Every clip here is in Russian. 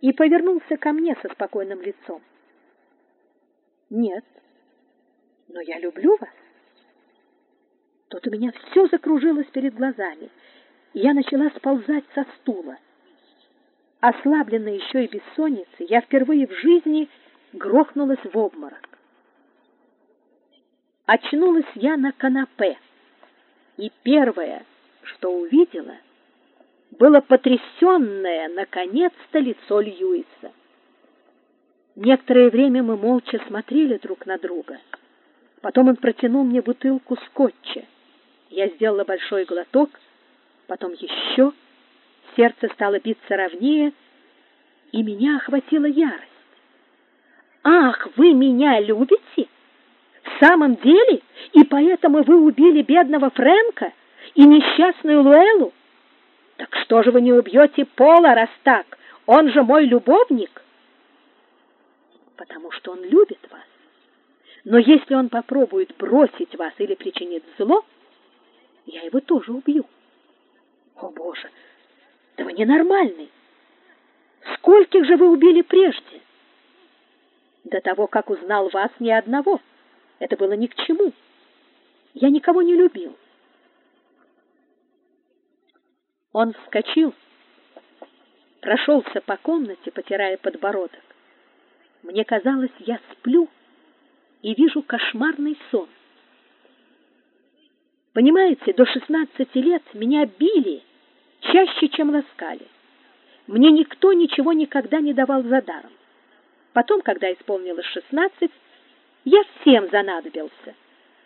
и повернулся ко мне со спокойным лицом. Нет, но я люблю вас. Тут у меня все закружилось перед глазами, и я начала сползать со стула. Ослабленная еще и бессонницей, я впервые в жизни грохнулась в обморок. Очнулась я на канапе, и первое, что увидела, было потрясенное, наконец-то, лицо Льюиса. Некоторое время мы молча смотрели друг на друга. Потом он протянул мне бутылку скотча. Я сделала большой глоток, потом еще. Сердце стало биться ровнее, и меня охватила ярость. «Ах, вы меня любите? В самом деле? И поэтому вы убили бедного Фрэнка и несчастную Луэлу? Так что же вы не убьете Пола, раз так? Он же мой любовник!» «Потому что он любит вас. Но если он попробует бросить вас или причинит зло, я его тоже убью. О, Боже, да вы ненормальный. Скольких же вы убили прежде? До того, как узнал вас, ни одного. Это было ни к чему. Я никого не любил. Он вскочил, прошелся по комнате, потирая подбородок. Мне казалось, я сплю и вижу кошмарный сон. Понимаете, до 16 лет меня били чаще, чем ласкали. Мне никто ничего никогда не давал за даром. Потом, когда исполнилось 16, я всем занадобился.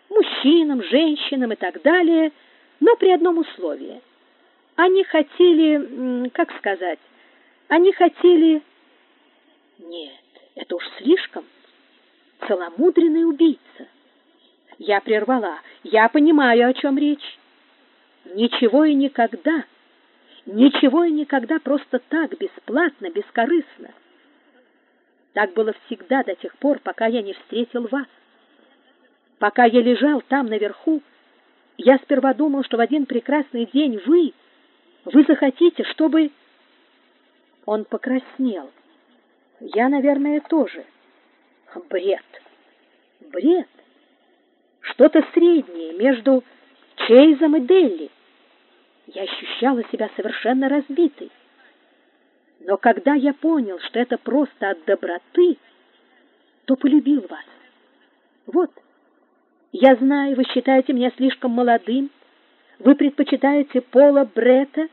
Мужчинам, женщинам и так далее, но при одном условии. Они хотели, как сказать, они хотели... Нет, это уж слишком. Целомудренный убийца. Я прервала. Я понимаю, о чем речь. Ничего и никогда, ничего и никогда просто так, бесплатно, бескорыстно. Так было всегда до тех пор, пока я не встретил вас. Пока я лежал там наверху, я сперва думал, что в один прекрасный день вы, вы захотите, чтобы... Он покраснел. Я, наверное, тоже. Бред. Бред что-то среднее между Чейзом и Делли. Я ощущала себя совершенно разбитой. Но когда я понял, что это просто от доброты, то полюбил вас. Вот, я знаю, вы считаете меня слишком молодым, вы предпочитаете Пола Бретта,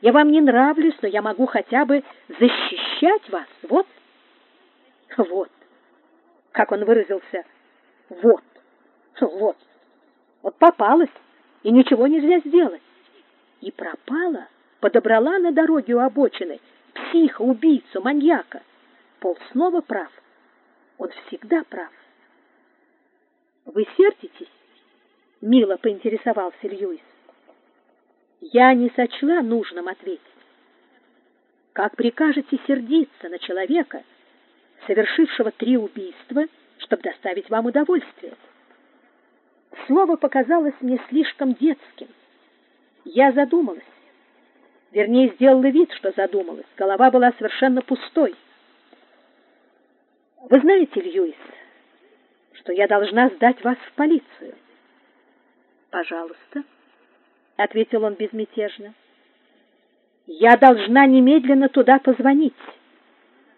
я вам не нравлюсь, но я могу хотя бы защищать вас. Вот, вот, как он выразился, вот. Вот, вот попалась, и ничего нельзя сделать. И пропала, подобрала на дороге у обочины психа, убийцу, маньяка. Пол снова прав. Он всегда прав. Вы сердитесь? Мило поинтересовался Льюис. Я не сочла нужным ответить. Как прикажете сердиться на человека, совершившего три убийства, чтобы доставить вам удовольствие? Слово показалось мне слишком детским. Я задумалась. Вернее, сделала вид, что задумалась. Голова была совершенно пустой. Вы знаете, Льюис, что я должна сдать вас в полицию? Пожалуйста, ответил он безмятежно. Я должна немедленно туда позвонить,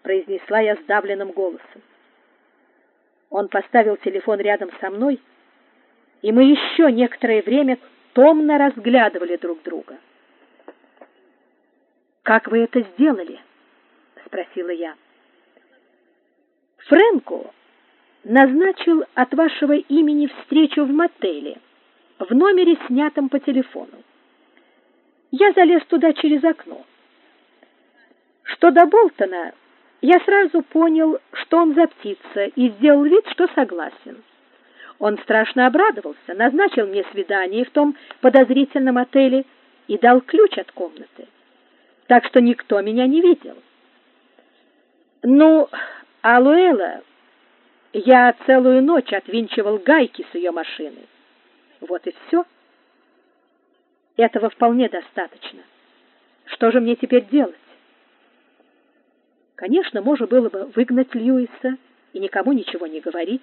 произнесла я сдавленным голосом. Он поставил телефон рядом со мной и мы еще некоторое время томно разглядывали друг друга. «Как вы это сделали?» — спросила я. «Фрэнко назначил от вашего имени встречу в мотеле, в номере, снятом по телефону. Я залез туда через окно. Что до Болтона, я сразу понял, что он за птица, и сделал вид, что согласен. Он страшно обрадовался, назначил мне свидание в том подозрительном отеле и дал ключ от комнаты. Так что никто меня не видел. Ну, а Луэла я целую ночь отвинчивал гайки с ее машины. Вот и все. Этого вполне достаточно. Что же мне теперь делать? Конечно, можно было бы выгнать Льюиса и никому ничего не говорить,